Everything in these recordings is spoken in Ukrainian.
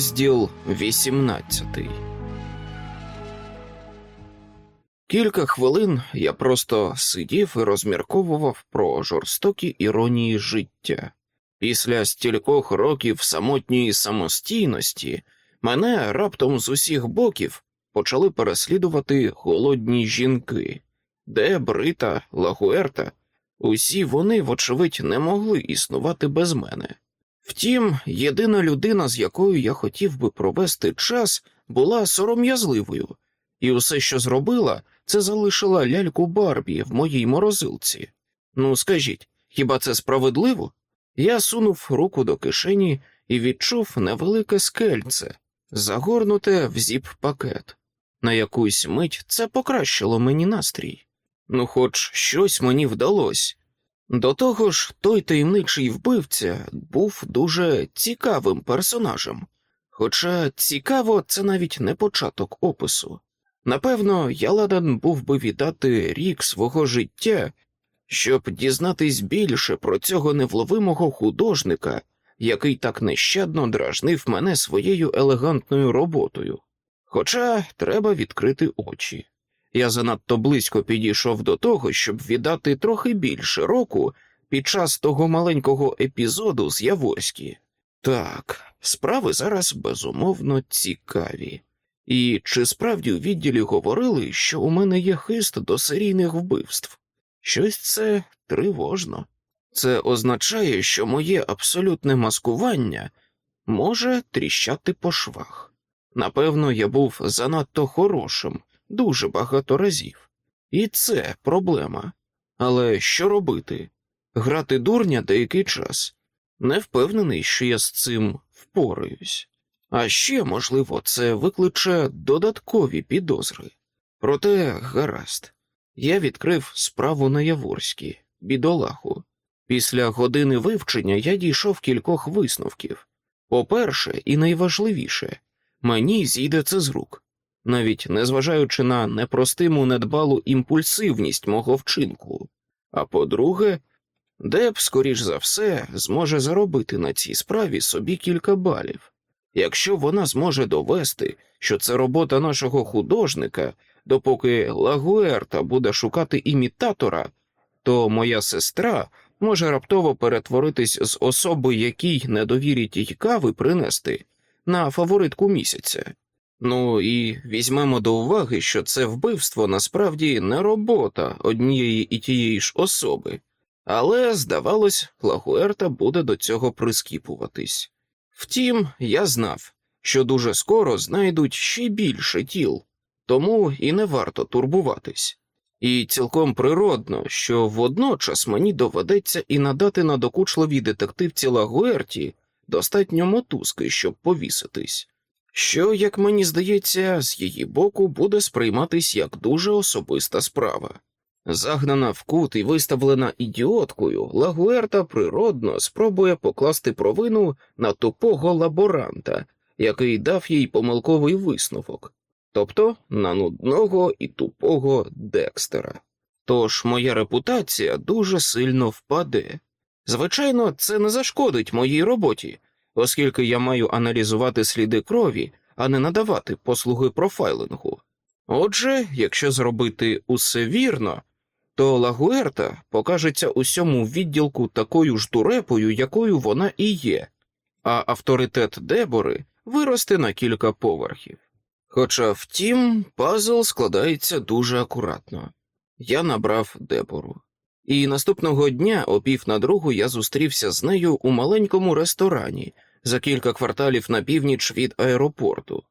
Розділ 18 Кілька хвилин я просто сидів і розмірковував про жорстокі іронії життя. Після стількох років самотньої самостійності мене раптом з усіх боків почали переслідувати голодні жінки, де Брита, Лагуерта, усі вони, вочевидь, не могли існувати без мене. Втім, єдина людина, з якою я хотів би провести час, була сором'язливою, і усе, що зробила, це залишила ляльку Барбі в моїй морозилці. Ну, скажіть, хіба це справедливо? Я сунув руку до кишені і відчув невелике скельце, загорнуте в зіп пакет. На якусь мить це покращило мені настрій. Ну, хоч щось мені вдалося. До того ж, той таємничий вбивця був дуже цікавим персонажем, хоча цікаво, це навіть не початок опису. Напевно, я ладен був би віддати рік свого життя, щоб дізнатись більше про цього невловимого художника, який так нещадно дражнив мене своєю елегантною роботою. Хоча треба відкрити очі. Я занадто близько підійшов до того, щоб віддати трохи більше року під час того маленького епізоду з Яворські. Так, справи зараз безумовно цікаві. І чи справді у відділі говорили, що у мене є хист до серійних вбивств? Щось це тривожно. Це означає, що моє абсолютне маскування може тріщати по швах. Напевно, я був занадто хорошим дуже багато разів. І це проблема. Але що робити? Грати дурня деякий час. Не впевнений, що я з цим впораюсь. А ще, можливо, це викличе додаткові підозри. Проте, гаразд, я відкрив справу на Яворській, бідолаху. Після години вивчення я дійшов кількох висновків. По-перше, і найважливіше, мені зійде це з рук навіть незважаючи на непростиму недбалу імпульсивність мого вчинку. А по-друге, Деп, скоріш за все, зможе заробити на цій справі собі кілька балів. Якщо вона зможе довести, що це робота нашого художника, допоки Лагуерта буде шукати імітатора, то моя сестра може раптово перетворитись з особи, якій не довірять їй кави принести, на фаворитку місяця. Ну і візьмемо до уваги, що це вбивство насправді не робота однієї і тієї ж особи, але, здавалось, Лагуерта буде до цього прискіпуватись. Втім, я знав, що дуже скоро знайдуть ще більше тіл, тому і не варто турбуватись. І цілком природно, що водночас мені доведеться і надати надокучливій детективці Лагуерті достатньо мотузки, щоб повіситись що, як мені здається, з її боку буде сприйматись як дуже особиста справа. Загнана в кут і виставлена ідіоткою, Лагуерта природно спробує покласти провину на тупого лаборанта, який дав їй помилковий висновок, тобто на нудного і тупого Декстера. Тож моя репутація дуже сильно впаде. Звичайно, це не зашкодить моїй роботі, оскільки я маю аналізувати сліди крові, а не надавати послуги профайлингу. Отже, якщо зробити усе вірно, то Лагуерта покажеться усьому відділку такою ж дурепою, якою вона і є, а авторитет Дебори виросте на кілька поверхів. Хоча, втім, пазл складається дуже акуратно. Я набрав Дебору. І наступного дня, о пів на другу, я зустрівся з нею у маленькому ресторані за кілька кварталів на північ від аеропорту.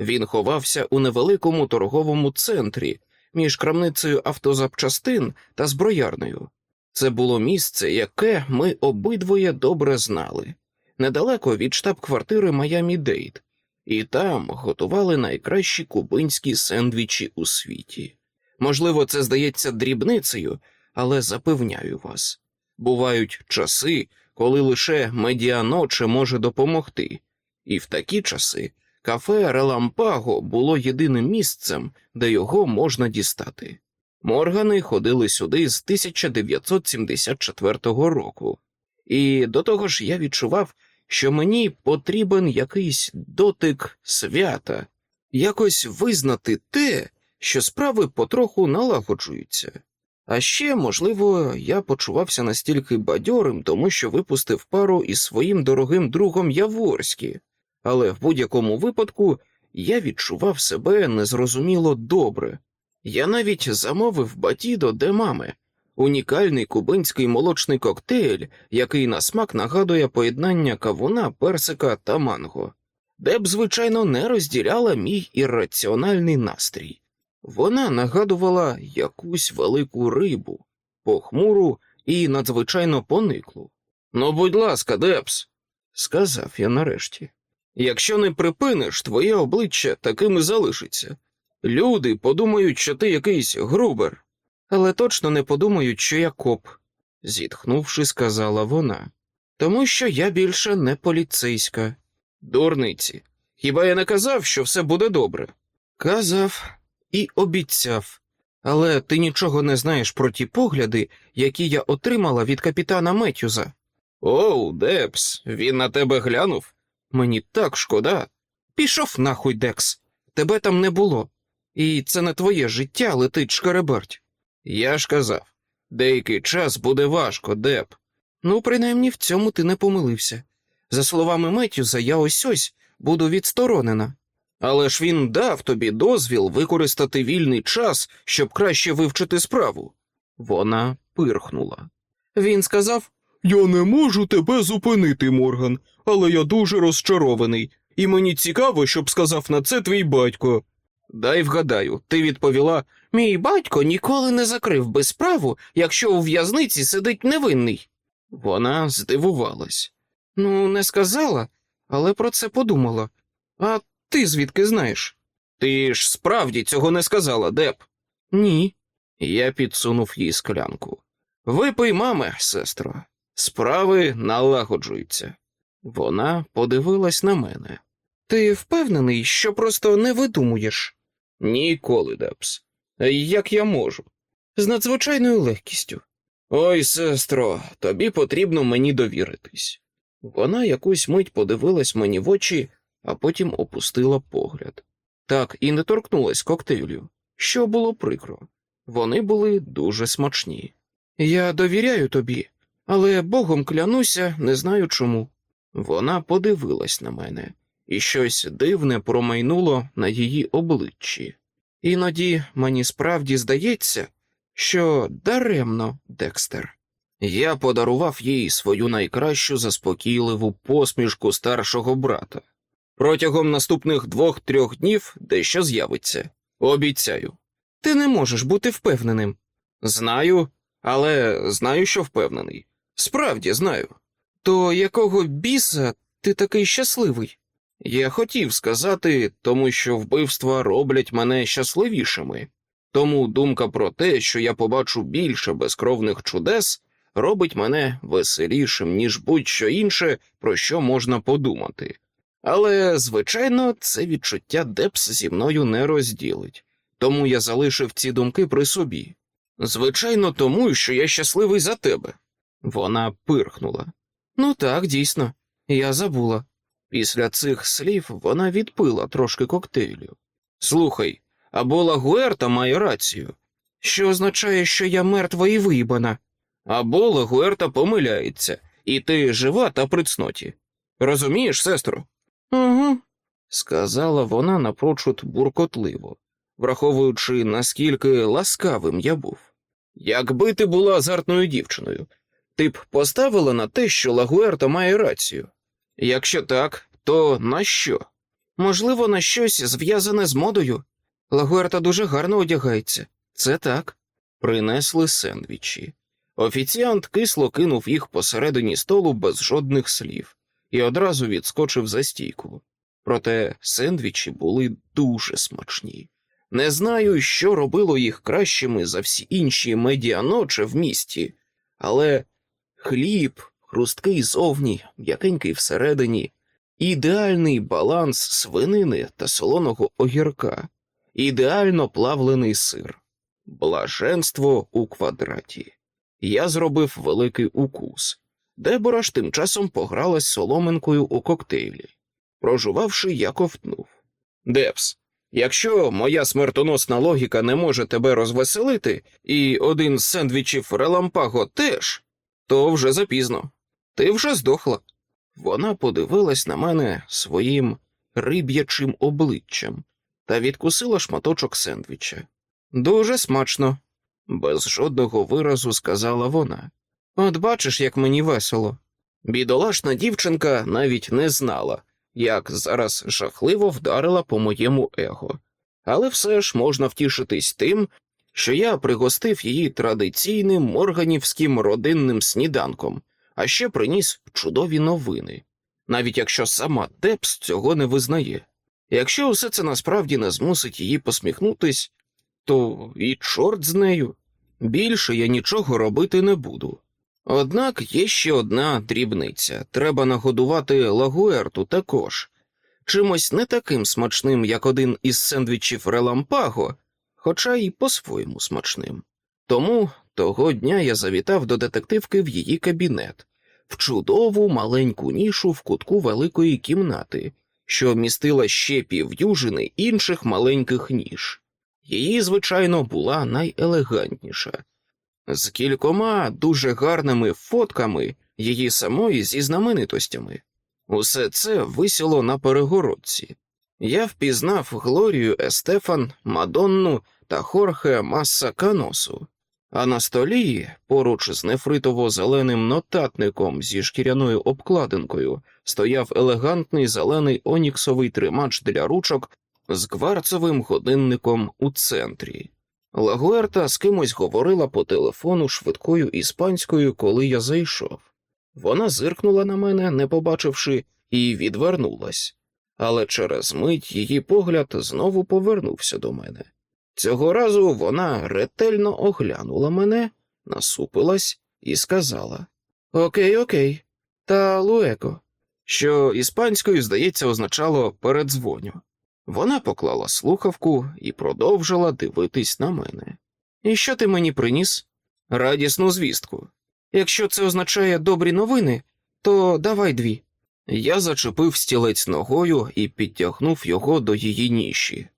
Він ховався у невеликому торговому центрі між крамницею автозапчастин та зброярнею. Це було місце, яке ми обидвоє добре знали, недалеко від штаб-квартири Майамі Дейт, і там готували найкращі кубинські сендвічі у світі. Можливо, це здається дрібницею, але запевняю вас, бувають часи, коли лише медіаноче може допомогти, і в такі часи кафе Релампаго було єдиним місцем, де його можна дістати. Моргани ходили сюди з 1974 року, і до того ж я відчував, що мені потрібен якийсь дотик свята, якось визнати те, що справи потроху налагоджуються. А ще, можливо, я почувався настільки бадьорим, тому що випустив пару із своїм дорогим другом Яворські, але в будь-якому випадку я відчував себе незрозуміло добре. Я навіть замовив batido de mamé, унікальний кубинський молочний коктейль, який на смак нагадує поєднання кавуна, персика та манго, Деб, звичайно, не розділяла мій ірраціональний настрій. Вона нагадувала якусь велику рибу, похмуру і надзвичайно пониклу. Ну, будь ласка, Дебс, сказав я нарешті. Якщо не припиниш, твоє обличчя таким і залишиться. Люди подумають, що ти якийсь грубер, але точно не подумають, що я коп, зітхнувши, сказала вона. Тому що я більше не поліцейська. Дурниці. Хіба я не казав, що все буде добре? Казав і обіцяв. Але ти нічого не знаєш про ті погляди, які я отримала від капітана Меттьюза. Оу, Дебс, він на тебе глянув. Мені так шкода. Пішов нахуй, Декс. Тебе там не було. І це не твоє життя летить шкереберть. Я ж казав, деякий час буде важко, Деб. Ну, принаймні в цьому ти не помилився. За словами Меттьюза, я ось ось буду відсторонена. Але ж він дав тобі дозвіл використати вільний час, щоб краще вивчити справу. Вона пирхнула. Він сказав: Я не можу тебе зупинити, Морган, але я дуже розчарований, і мені цікаво, щоб сказав на це твій батько. Дай вгадаю, ти відповіла Мій батько ніколи не закрив би справу, якщо у в'язниці сидить невинний. Вона здивувалась. Ну, не сказала, але про це подумала. А ти звідки знаєш? Ти ж справді цього не сказала, Деб? Ні. Я підсунув їй склянку. Випий, маме, сестро, справи налагоджуються. Вона подивилась на мене. Ти впевнений, що просто не видумуєш? Ніколи, Дебс. Як я можу? З надзвичайною легкістю. Ой, сестро, тобі потрібно мені довіритись. Вона якусь мить подивилась мені в очі, а потім опустила погляд. Так і не торкнулась коктейлю, що було прикро. Вони були дуже смачні. Я довіряю тобі, але богом клянуся, не знаю чому. Вона подивилась на мене, і щось дивне промайнуло на її обличчі. Іноді мені справді здається, що даремно, Декстер. Я подарував їй свою найкращу заспокійливу посмішку старшого брата. Протягом наступних двох-трьох днів дещо з'явиться. Обіцяю. Ти не можеш бути впевненим. Знаю, але знаю, що впевнений. Справді знаю. То якого біса ти такий щасливий? Я хотів сказати, тому що вбивства роблять мене щасливішими, тому думка про те, що я побачу більше безкровних чудес, робить мене веселішим, ніж будь-що інше, про що можна подумати. Але, звичайно, це відчуття Депс зі мною не розділить, тому я залишив ці думки при собі. Звичайно, тому, що я щасливий за тебе. Вона пирхнула. Ну так, дійсно, я забула. Після цих слів вона відпила трошки коктейлю. Слухай, або Лагуерта має рацію, що означає, що я мертва і виїбана, або Лагуерта помиляється, і ти жива та при цноті. Розумієш, сестро? Угу, сказала вона напрочуд буркотливо, враховуючи, наскільки ласкавим я був. Якби ти була азартною дівчиною, ти б поставила на те, що Лагуерта має рацію. Якщо так, то на що? Можливо, на щось зв'язане з модою. Лагуерта дуже гарно одягається. Це так. Принесли сендвічі. Офіціант кисло кинув їх посередині столу без жодних слів і одразу відскочив за стійку. Проте сендвічі були дуже смачні. Не знаю, що робило їх кращими за всі інші медіаночі в місті, але хліб, хрусткий зовні, м'якенький всередині, ідеальний баланс свинини та солоного огірка, ідеально плавлений сир, блаженство у квадраті. Я зробив великий укус. Дебора ж тим часом погралась соломинкою у коктейлі. Прожувавши, я ковтнув. Депс, якщо моя смертоносна логіка не може тебе розвеселити, і один з сендвічів релампаго теж, то вже запізно. Ти вже здохла. Вона подивилась на мене своїм риб'ячим обличчям та відкусила шматочок сендвіча. Дуже смачно, без жодного виразу сказала вона. От бачиш, як мені весело. Бідолашна дівчинка навіть не знала, як зараз жахливо вдарила по моєму его, але все ж можна втішитись тим, що я пригостив її традиційним морганівським родинним сніданком, а ще приніс чудові новини, навіть якщо сама Депс цього не визнає. Якщо усе це насправді не змусить її посміхнутись, то і чорт з нею. Більше я нічого робити не буду. Однак є ще одна дрібниця треба нагодувати лагуерту також, чимось не таким смачним, як один із сендвічів релампаго, хоча й по-своєму смачним. Тому того дня я завітав до детективки в її кабінет, в чудову маленьку нішу в кутку великої кімнати, що містила ще півдюжини інших маленьких ніж. Її, звичайно, була найелегантніша, з кількома дуже гарними фотками її самої зі знаменитостями. Усе це висіло на перегородці. Я впізнав Глорію Естефан, Мадонну та Хорхе Масса Каносу, а на столі, поруч з нефритово-зеленим нотатником зі шкіряною обкладинкою, стояв елегантний зелений оніксовий тримач для ручок з кварцевим годинником у центрі. Лагуерта з кимось говорила по телефону швидкою іспанською, коли я зайшов. Вона зиркнула на мене, не побачивши, і відвернулась, але через мить її погляд знову повернувся до мене. Цього разу вона ретельно оглянула мене, насупилась і сказала: Окей, окей, та луеко, що іспанською, здається, означало передзвоню. Вона поклала слухавку і продовжила дивитись на мене. І що ти мені приніс? Радісну звістку. Якщо це означає добрі новини, то давай дві. Я зачепив стілець ногою і підтягнув його до її ніші.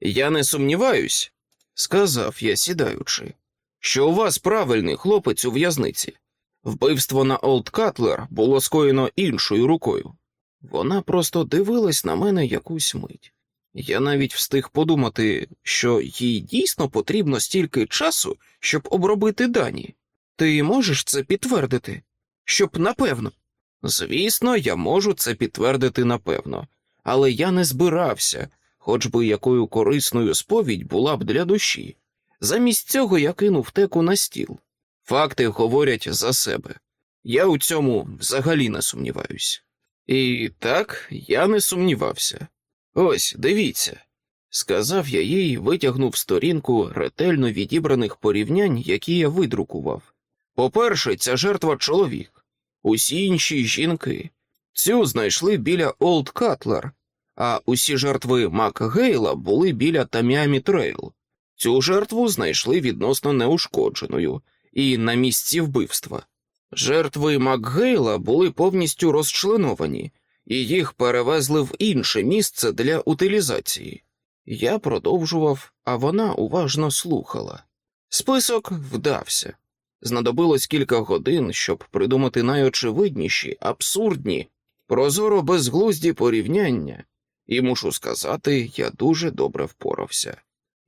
Я не сумніваюсь, сказав я, сідаючи, що у вас правильний хлопець у в'язниці. Вбивство на Олд Катлер було скоєно іншою рукою. Вона просто дивилась на мене якусь мить. Я навіть встиг подумати, що їй дійсно потрібно стільки часу, щоб обробити дані. Ти можеш це підтвердити? Щоб напевно. Звісно, я можу це підтвердити напевно, але я не збирався, хоч би якою корисною сповідь була б для душі. Замість цього я кинув теку на стіл. Факти говорять за себе. Я у цьому взагалі не сумніваюсь. І так я не сумнівався. Ось, дивіться, сказав я їй, витягнув сторінку ретельно відібраних порівнянь, які я видрукував. По-перше, ця жертва чоловік, усі інші жінки. Цю знайшли біля Олд Катлер, а усі жертви Макгейла були біля Таміамі Трейл. Цю жертву знайшли відносно неушкодженою і на місці вбивства. Жертви Макгейла були повністю розчленовані, і їх перевезли в інше місце для утилізації. Я продовжував, а вона уважно слухала. Список вдався. Знадобилось кілька годин, щоб придумати найочевидніші, абсурдні, прозоро безглузді порівняння, і мушу сказати, я дуже добре впорався.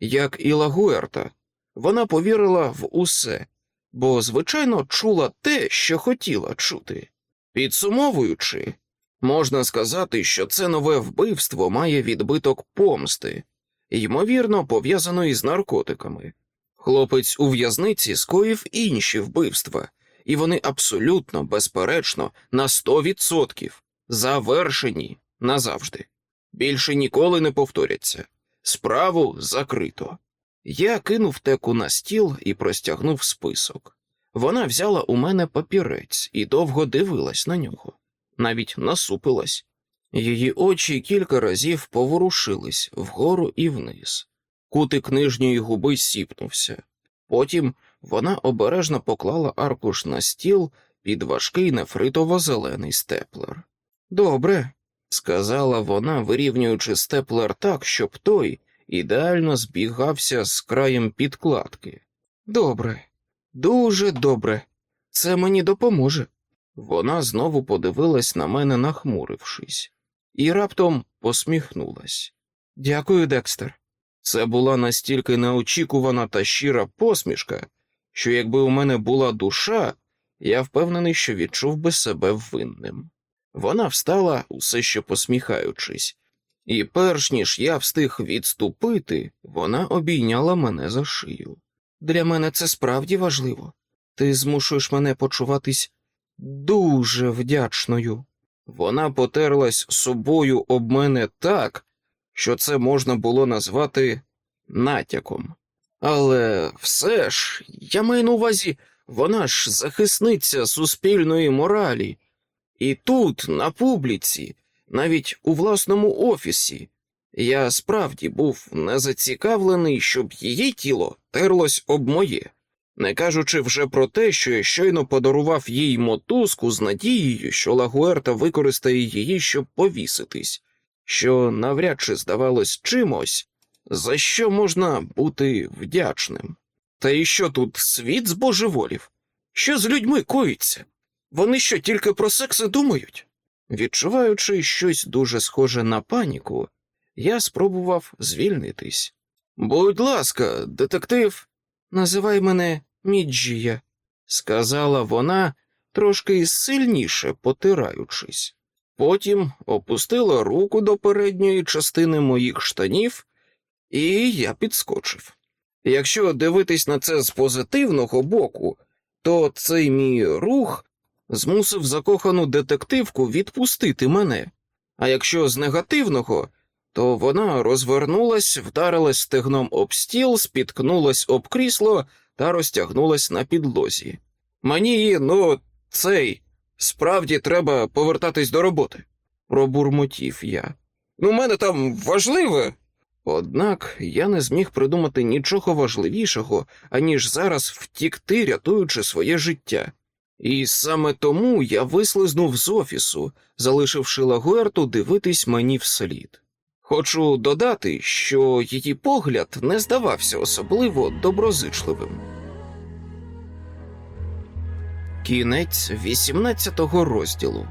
Як і Лагуерта, вона повірила в усе, бо, звичайно, чула те, що хотіла чути. Підсумовуючи, можна сказати, що це нове вбивство має відбиток помсти, ймовірно, пов'язаної з наркотиками. Хлопець у в'язниці скоїв інші вбивства, і вони абсолютно, безперечно, на сто відсотків завершені назавжди. Більше ніколи не повторяться. Справу закрито. Я кинув теку на стіл і простягнув список. Вона взяла у мене папірець і довго дивилась на нього, навіть насупилась. Її очі кілька разів поворушились вгору і вниз. Кутик нижньої губи сіпнувся. Потім вона обережно поклала аркуш на стіл під важкий нефритово-зелений степлер. Добре, сказала вона, вирівнюючи степлер так, щоб той ідеально збігався з краєм підкладки. Добре, дуже добре. Це мені допоможе. Вона знову подивилась на мене, нахмурившись, і раптом посміхнулась. Дякую, Декстер. Це була настільки неочікувана та щира посмішка, що якби у мене була душа, я впевнений, що відчув би себе винним. Вона встала, усе ще посміхаючись, і перш ніж я встиг відступити, вона обійняла мене за шию. Для мене це справді важливо. Ти змушуєш мене почуватись дуже вдячною. Вона потерлась собою об мене так, що це можна було назвати натяком. Але все ж, я маю на увазі, вона ж захисниця суспільної моралі, і тут, на публіці, навіть у власному офісі, я справді був не зацікавлений, щоб її тіло терлось об моє, не кажучи вже про те, що я щойно подарував їй мотузку з надією, що Лагуерта використає її, щоб повіситись, що навряд чи здавалось чимось, за що можна бути вдячним. Та і що тут світ збожеволів? Що з людьми коїться? Вони що тільки про секс і думають? Відчуваючи щось дуже схоже на паніку, я спробував звільнитись. Будь ласка, детектив, називай мене Міджія, сказала вона, трошки сильніше потираючись. Потім опустила руку до передньої частини моїх штанів, і я підскочив. Якщо дивитись на це з позитивного боку, то цей мій рух змусив закохану детективку відпустити мене, а якщо з негативного, то вона розвернулась, вдарилась стегном об стіл, спіткнулась об крісло та розтягнулась на підлозі. Мені, ну, цей, справді треба повертатись до роботи, пробурмотів я. Ну, мене там важливе. Однак я не зміг придумати нічого важливішого, аніж зараз втікти, рятуючи своє життя. І саме тому я вислизнув з офісу, залишивши Лагуерту дивитись мені вслід. Хочу додати, що її погляд не здавався особливо доброзичливим. Кінець 18 розділу